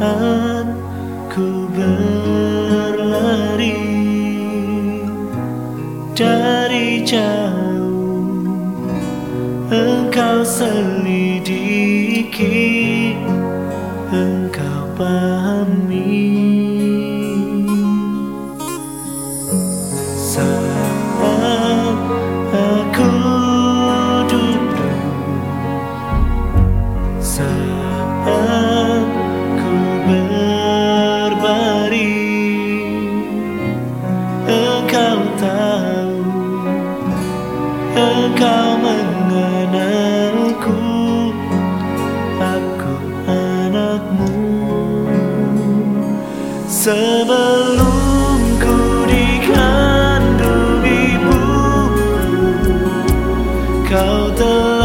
saat ku berlari dari jauh. Engkau selidiki engkau pandang 高的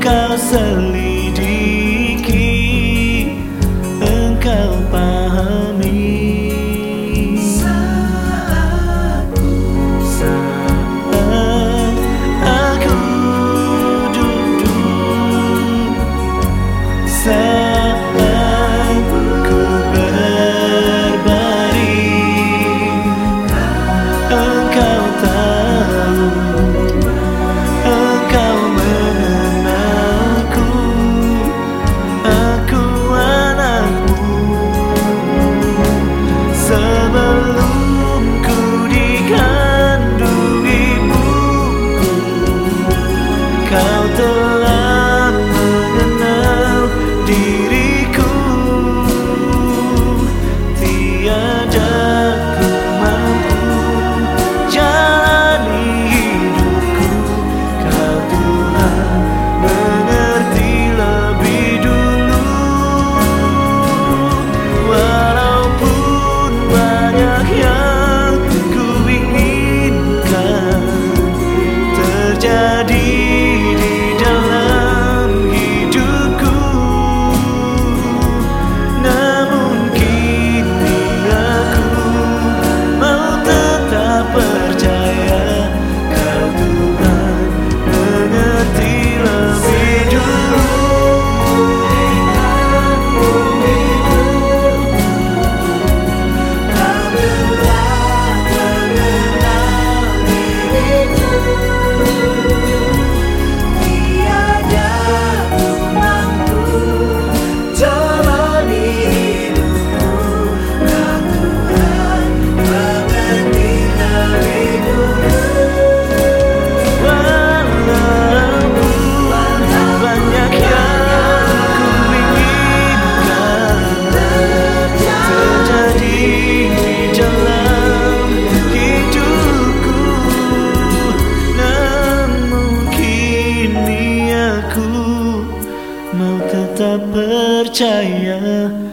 告诉你 done. percaya.